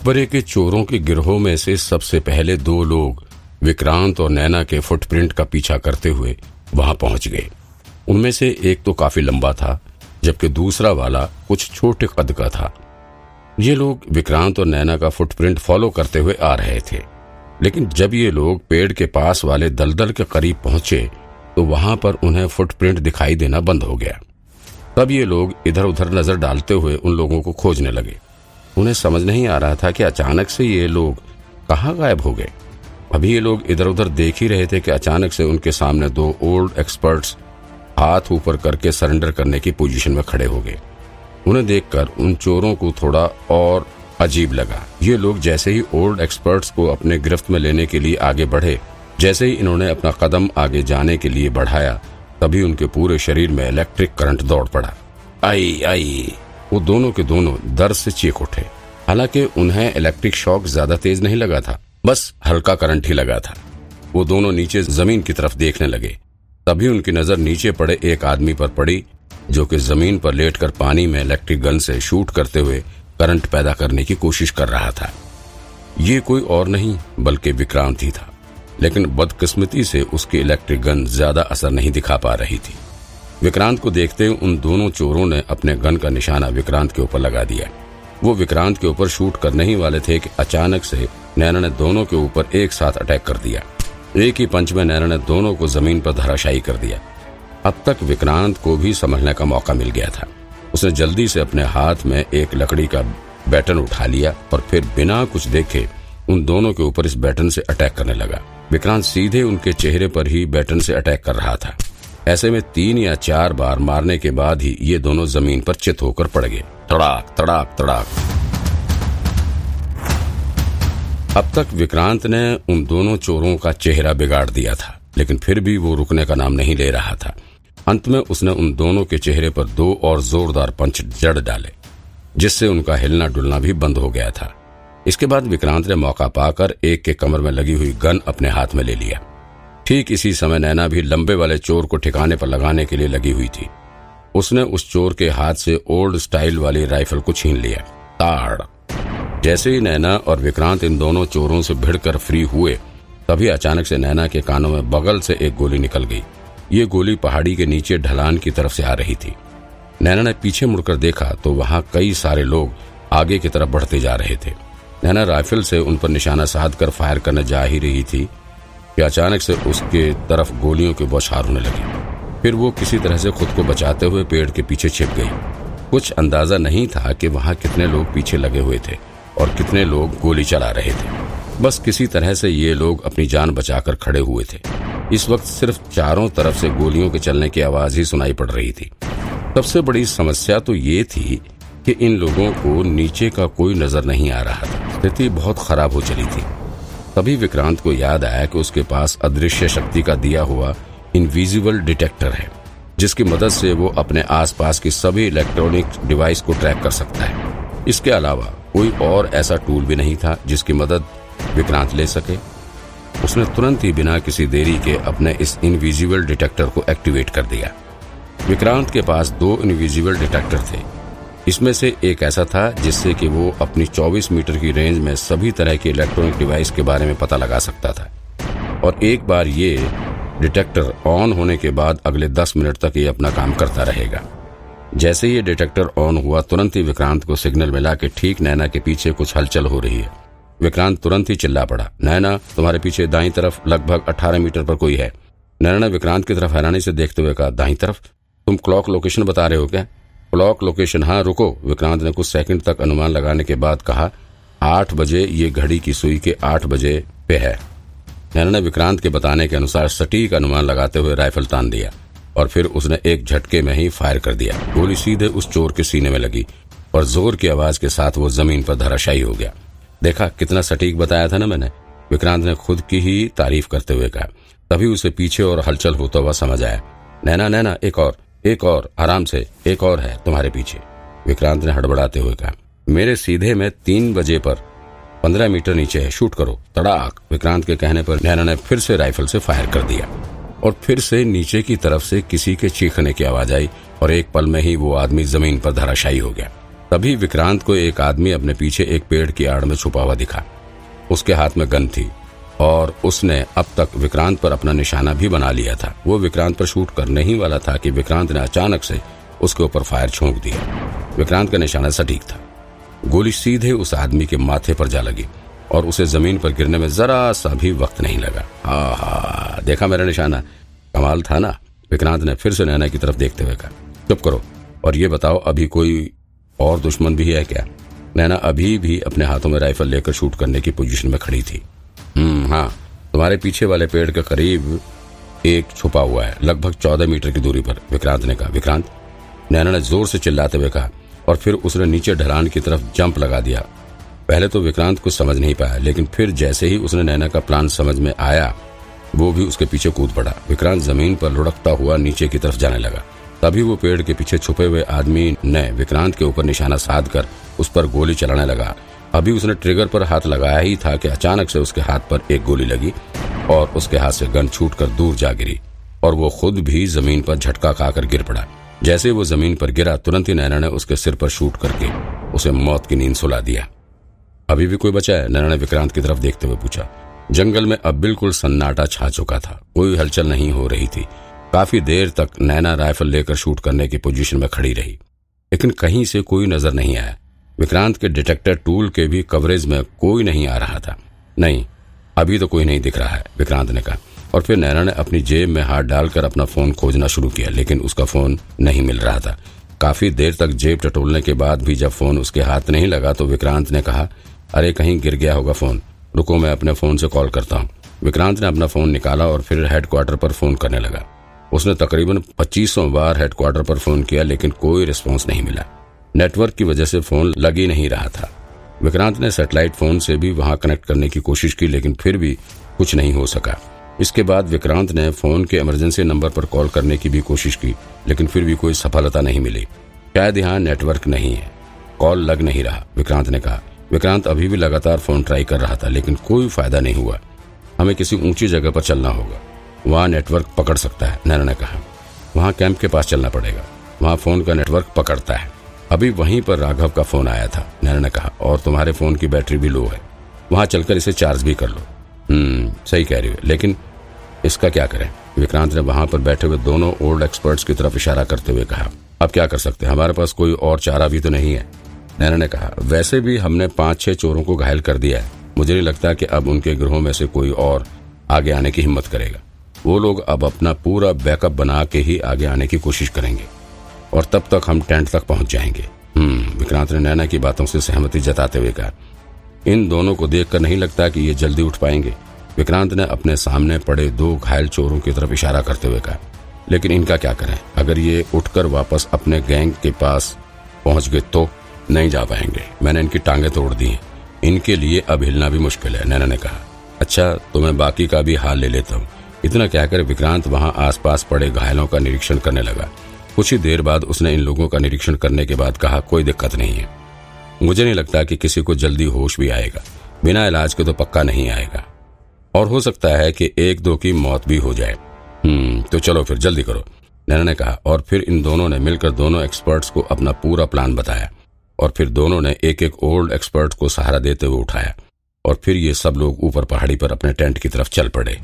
मकबरे के चोरों के गिरोह में से सबसे पहले दो लोग विक्रांत और नैना के फुटप्रिंट का पीछा करते हुए वहाँ पहुँच गए। उनमें से एक तो काफ़ी लंबा था, जबकि दूसरा वाला कुछ छोटे कद का था। ये लोग विक्रांत और नैना का फुटप्रिंट फॉलो करते हुए आ रहे थे। लेकिन जब ये लोग पेड़ के पास वाले दलदल के करीब पहुँचे तो वहाँ पर उन्हें फुटप्रिंट दिखाई देना बंद हो गया। तब ये लोग इधर उधर नज़र डालते हुए उन लोगों को खोजने लगे। उन्हें समझ नहीं आ रहा था कि अचानक से ये लोग कहाँ गायब हो गए। अभी ये लोग इधर उधर देख ही रहे थे कि अचानक से उनके सामने दो ओल्ड एक्सपर्ट्स हाथ ऊपर करके सरेंडर करने की पोजीशन में खड़े हो गए। उन्हें देखकर उन चोरों को थोड़ा और अजीब लगा। ये लोग जैसे ही ओल्ड एक्सपर्ट्स को अपने गिरफ्त में लेने के लिए आगे बढ़े, जैसे ही इन्होंने अपना कदम आगे जाने के लिए बढ़ाया, तभी उनके पूरे शरीर में इलेक्ट्रिक करंट दौड़ पड़ा। आई आई। वो दोनों के दोनों दर्द से चीख उठे। हालाँकि उन्हें इलेक्ट्रिक शॉक ज़्यादा तेज नहीं लगा था, बस हल्का करंट ही लगा था। वो दोनों नीचे ज़मीन की तरफ़ देखने लगे। तभी उनकी नज़र नीचे पड़े एक आदमी पर पड़ी, जो कि ज़मीन पर लेटकर पानी में इलेक्ट्रिक गन से शूट करते हुए करंट पैदा करने की कोशिश कर रहा था। ये कोई और नहीं, बल्कि विक्रांत ही था। लेकिन बदकिस्मती से उसकी इलेक्ट्रिक गन ज़्यादा असर नहीं दिखा पा रही थी। विक्रांत को देखते उन दोनों चोरों ने अपने गन का निशाना विक्रांत के ऊपर लगा दिया। वो विक्रांत के ऊपर शूट करने ही वाले थे कि अचानक से नैना ने दोनों के ऊपर एक साथ अटैक कर दिया। एक ही पंच में नैना ने दोनों को ज़मीन पर धराशायी कर दिया। अब तक विक्रांत को भी समझने का मौका मिल गया था। उसने जल्दी से अपने हाथ में एक लकड़ी का बैटन उठा लिया और फिर बिना कुछ देखे उन दोनों के ऊपर इस बैटन से अटैक करने लगा। विक्रांत सीधे उनके चेहरे पर ही बैटन से अटैक कर रहा था। ऐसे में तीन या चार बार मारने के बाद ही ये दोनों ज़मीन पर चित होकर पड़ गए। तड़ाक तड़ाक तड़ाक। अब तक विक्रांत ने उन दोनों चोरों का चेहरा बिगाड़ दिया था, लेकिन फिर भी वो रुकने का नाम नहीं ले रहा था। अंत में उसने उन दोनों के चेहरे पर दो और जोरदार पंच जड़ डाले, जिससे उनका हिलना डुलना भी बंद हो गया था। इसके बाद विक्रांत ने मौका पाकर एक के कमर में लगी हुई गन अपने हाथ में ले लिया। ठीक इसी समय नैना भी लंबे वाले चोर को ठिकाने पर लगाने के लिए लगी हुई थी। उसने उस चोर के हाथ से ओल्ड स्टाइल वाली राइफल को छीन लिया। ताड़। जैसे ही नैना और विक्रांत इन दोनों चोरों से भिड़कर फ्री हुए, तभी अचानक से नैना के कानों में बगल से एक गोली निकल गई। ये गोली पहाड़ी के नीचे ढलान की तरफ़ से आ रही थी। नैना ने पीछे मुड़कर देखा तो वहाँ कई सारे लोग आगे की तरफ़ बढ़ते जा रहे थे। नैना राइफल से उन पर निशाना साध कर फायर करने जा ही रही थी कि अचानक से उसके तरफ़ गोलियों के बौछार होने लगी। फिर वो किसी तरह से खुद को बचाते हुए पेड़ के पीछे छिप गई। कुछ अंदाज़ा नहीं था कि वहाँ कितने लोग पीछे लगे हुए थे और कितने लोग गोली चला रहे थे। बस किसी तरह से ये लोग अपनी जान बचाकर खड़े हुए थे। इस वक्त सिर्फ़ चारों तरफ़ से गोलियों के चलने की आवाज़ ही सुनाई पड़ रही थी। सबसे बड़ी समस्या तो ये थी कि इन लोगों को नीचे का कोई नज़र नहीं आ रहा था। स्थिति बहुत खराब हो चली थी। तभी विक्रांत को याद आया कि उसके पास अदृश्य शक्ति का दिया हुआ इनविजिबल डिटेक्टर है, जिसकी मदद से वो अपने आसपास की सभी इलेक्ट्रॉनिक डिवाइस को ट्रैक कर सकता है। इसके अलावा कोई और ऐसा टूल भी नहीं था जिसकी मदद विक्रांत ले सके। उसने तुरंत ही बिना किसी देरी के अपने इस इनविजिबल डिटेक्टर को एक्टिवेट कर दिया। विक्रांत के पास दो इनविजिबल डिटेक्टर थे। इसमें से एक ऐसा था जिससे कि वो अपनी 24 मीटर की रेंज में सभी तरह के इलेक्ट्रॉनिक डिवाइस के बारे में पता लगा सकता था। और एक बार ये डिटेक्टर ऑन होने के बाद अगले 10 मिनट तक ये अपना काम करता रहेगा। जैसे ये डिटेक्टर ऑन हुआ, तुरंत ही विक्रांत को सिग्नल मिला कि ठीक नैना के पीछे कुछ हलचल हो रही है। विक्रांत तुरंत ही चिल्ला पड़ा, नैना, तुम्हारे पीछे दाई तरफ़ लगभग अठारह मीटर पर कोई है? नैना ने विक्रांत की तरफ़ हैरानी से देखते हुए कहा, दाई तरफ़? तुम क्लॉक लोकेशन बता रहे हो क्या? Clock location? हाँ रुको, विक्रांत ने कुछ सेकंड तक अनुमान लगाने के बाद कहा, आठ बजे ये घड़ी की सुई के आठ बजे पे है। नैना ने विक्रांत के बताने के अनुसार सटीक अनुमान लगाते हुए राइफल तान दिया और फिर उसने एक झटके में ही फायर कर दिया। गोली सीधे उस चोर के सीने में लगी और ज़ोर की आवाज़ के साथ वो ज़मीन पर धराशायी हो गया। देखा, कितना सटीक बताया था ना मैंने, विक्रांत ने खुद की ही तारीफ़ करते हुए कहा। तभी उसे पीछे और हलचल होता हुआ समझ आया। नैना नैना, एक और एक और, आराम से, एक और है तुम्हारे पीछे। विक्रांत ने हड़बड़ाते हुए कहा, मेरे सीधे में तीन बजे पर पंद्रह मीटर नीचे है, शूट करो। तड़ाक, विक्रांत के कहने पर नैना ने फिर से राइफल से फायर कर दिया। और फिर से नीचे की तरफ़ से किसी के चीखने की आवाज़ आई और एक पल में ही वो आदमी ज़मीन पर धराशायी हो गया। तभी विक्रांत को एक आदमी अपने पीछे एक पेड़ की आड़ में छुपा हुआ दिखा। उसके हाथ में गन थी और उसने अब तक विक्रांत पर अपना निशाना भी बना लिया था। वो विक्रांत पर शूट करने ही वाला था कि विक्रांत ने अचानक से उसके ऊपर फायर छोंक दिया। विक्रांत का निशाना सटीक था। गोली सीधे उस आदमी के माथे पर जा लगी और उसे ज़मीन पर गिरने में जरा सा भी वक्त नहीं लगा। हा देखा मेरा निशाना? कमाल था ना? विक्रांत ने फिर से नैना की तरफ़ देखते हुए कहा, चुप करो और ये बताओ, अभी कोई और दुश्मन भी है क्या? नैना अभी भी अपने हाथों में राइफल लेकर शूट करने की पोजीशन में खड़ी थी। हम्म हाँ तुम्हारे पीछे वाले पेड़ के करीब एक छुपा हुआ है, लगभग चौदह मीटर की दूरी पर, विक्रांत ने कहा। विक्रांत? नैना ने ज़ोर से चिल्लाते हुए कहा और फिर उसने नीचे ढलान की तरफ़ जंप लगा दिया। पहले तो विक्रांत कुछ समझ नहीं पाया, लेकिन फिर जैसे ही उसने नैना का प्लान समझ में आया, वो भी उसके पीछे कूद पड़ा। विक्रांत ज़मीन पर लुढ़कता हुआ नीचे की तरफ़ जाने लगा। तभी वो पेड़ के पीछे छुपे हुए आदमी ने विक्रांत के ऊपर निशाना साध कर उस पर गोली चलाने लगा। अभी उसने ट्रिगर पर हाथ लगाया ही था कि अचानक से उसके हाथ पर एक गोली लगी और उसके हाथ से गन छूट कर दूर जा गिरी और वो खुद भी ज़मीन पर झटका खाकर गिर पड़ा। जैसे वो ज़मीन पर गिरा, तुरंत ही नैना ने उसके सिर पर शूट करके उसे मौत की नींद सुला दिया। अभी भी कोई बचा है? नैना ने विक्रांत की तरफ़ देखते हुए पूछा। जंगल में अब बिल्कुल सन्नाटा छा चुका था। कोई हलचल नहीं हो रही थी। काफ़ी देर तक नैना राइफल लेकर शूट करने की पोजीशन में खड़ी रही। लेकिन कहीं से कोई नज़र नहीं आया। विक्रांत के डिटेक्टर टूल के भी कवरेज में कोई नहीं आ रहा था। नहीं, अभी तो कोई नहीं दिख रहा है, विक्रांत ने कहा। और फिर नैना ने अपनी जेब में हाथ डालकर अपना फ़ोन खोजना शुरू किया, लेकिन उसका फ़ोन नहीं मिल रहा था। काफ़ी देर तक जेब टटोलने के बाद भी जब फ़ोन उसके हाथ नहीं लगा तो विक्रांत ने कहा, अरे, कहीं गिर गया होगा फ़ोन। रुको, मैं अपने फ़ोन से कॉल करता हूँ। विक्रांत ने अपना फ़ोन निकाला और फिर हेडक्वार्टर पर फ़ोन करने लगा। उसने तकरीबन पच्चीसों बार हेडक्वार्टर पर फ़ोन किया, लेकिन कोई रिस्पॉन्स नहीं मिला। नेटवर्क की वजह से फ़ोन लग ही नहीं रहा था। विक्रांत ने सैटेलाइट फ़ोन से भी वहाँ कनेक्ट करने की कोशिश की, लेकिन फिर भी कुछ नहीं हो सका। इसके बाद विक्रांत ने फ़ोन के इमरजेंसी नंबर पर कॉल करने की भी कोशिश की, लेकिन फिर भी कोई सफलता नहीं मिली। शायद यहाँ नेटवर्क नहीं है। कॉल लग नहीं रहा, विक्रांत ने कहा। विक्रांत अभी भी लगातार फ़ोन ट्राई कर रहा था, लेकिन कोई फ़ायदा नहीं हुआ। हमें किसी ऊँची जगह पर चलना होगा। वहाँ नेटवर्क पकड़ सकता है, नैना ने कहा। वहाँ कैंप के पास चलना पड़ेगा। वहाँ फ़ोन का नेटवर्क पकड़ता है। अभी वहीं पर राघव का फ़ोन आया था, नैना ने कहा। और तुम्हारे फ़ोन की बैटरी भी लो है। वहाँ चलकर इसे चार्ज भी कर लो। हम्म सही कह रही हो। लेकिन इसका क्या करें? विक्रांत ने वहाँ पर बैठे हुए दोनों ओल्ड एक्सपर्ट्स की तरफ़ इशारा करते हुए कहा, अब क्या कर सकते हैं? हमारे पास कोई और चारा भी तो नहीं है। नैना ने कहा, वैसे भी हमने पाँच छह चोरों को घायल कर दिया है। मुझे नहीं लगता कि अब उनके ग्रहों में से कोई और आगे आने की हिम्मत करेगा। वो लोग अब अपना पूरा बैकअप बना के ही आगे आने की कोशिश करेंगे और तब तक हम टेंट तक पहुँच जाएँगे। हम्म विक्रांत ने नैना की बातों से सहमति जताते हुए कहा, इन दोनों को देखकर नहीं लगता कि ये जल्दी उठ पाएँगे। विक्रांत ने अपने सामने पड़े दो घायल चोरों की तरफ़ इशारा करते हुए कहा, लेकिन इनका क्या करें? अगर ये उठकर वापस अपने गैंग के पास पहुँच गए तो नहीं जा पाएँगे। मैंने इनकी टांगे तोड़ दी हैं। इनके लिए अब हिलना भी मुश्किल है, नैना ने कहा। अच्छा तो मैं बाकी का भी हाल ले लेता हूँ। इतना कहकर विक्रांत वहाँ आसपास पड़े घायलों का निरीक्षण करने लगा। कुछ ही देर बाद उसने इन लोगों का निरीक्षण करने के बाद कहा, कोई दिक्कत नहीं है। मुझे नहीं लगता कि किसी को जल्दी होश भी आएगा। बिना इलाज के तो पक्का नहीं आएगा। और हो सकता है कि एक दो की मौत भी हो जाए। हम्म तो चलो फिर जल्दी करो, नैना ने कहा, और फिर इन दोनों ने मिलकर दोनों एक्सपर्ट्स को अपना पूरा प्लान बताया, और फिर दोनों ने एक एक ओल्ड एक्सपर्ट को सहारा देते हुए उठाया, और फिर ये सब लोग ऊपर पहाड़ी पर अपने टेंट की तरफ़ चल पड़े।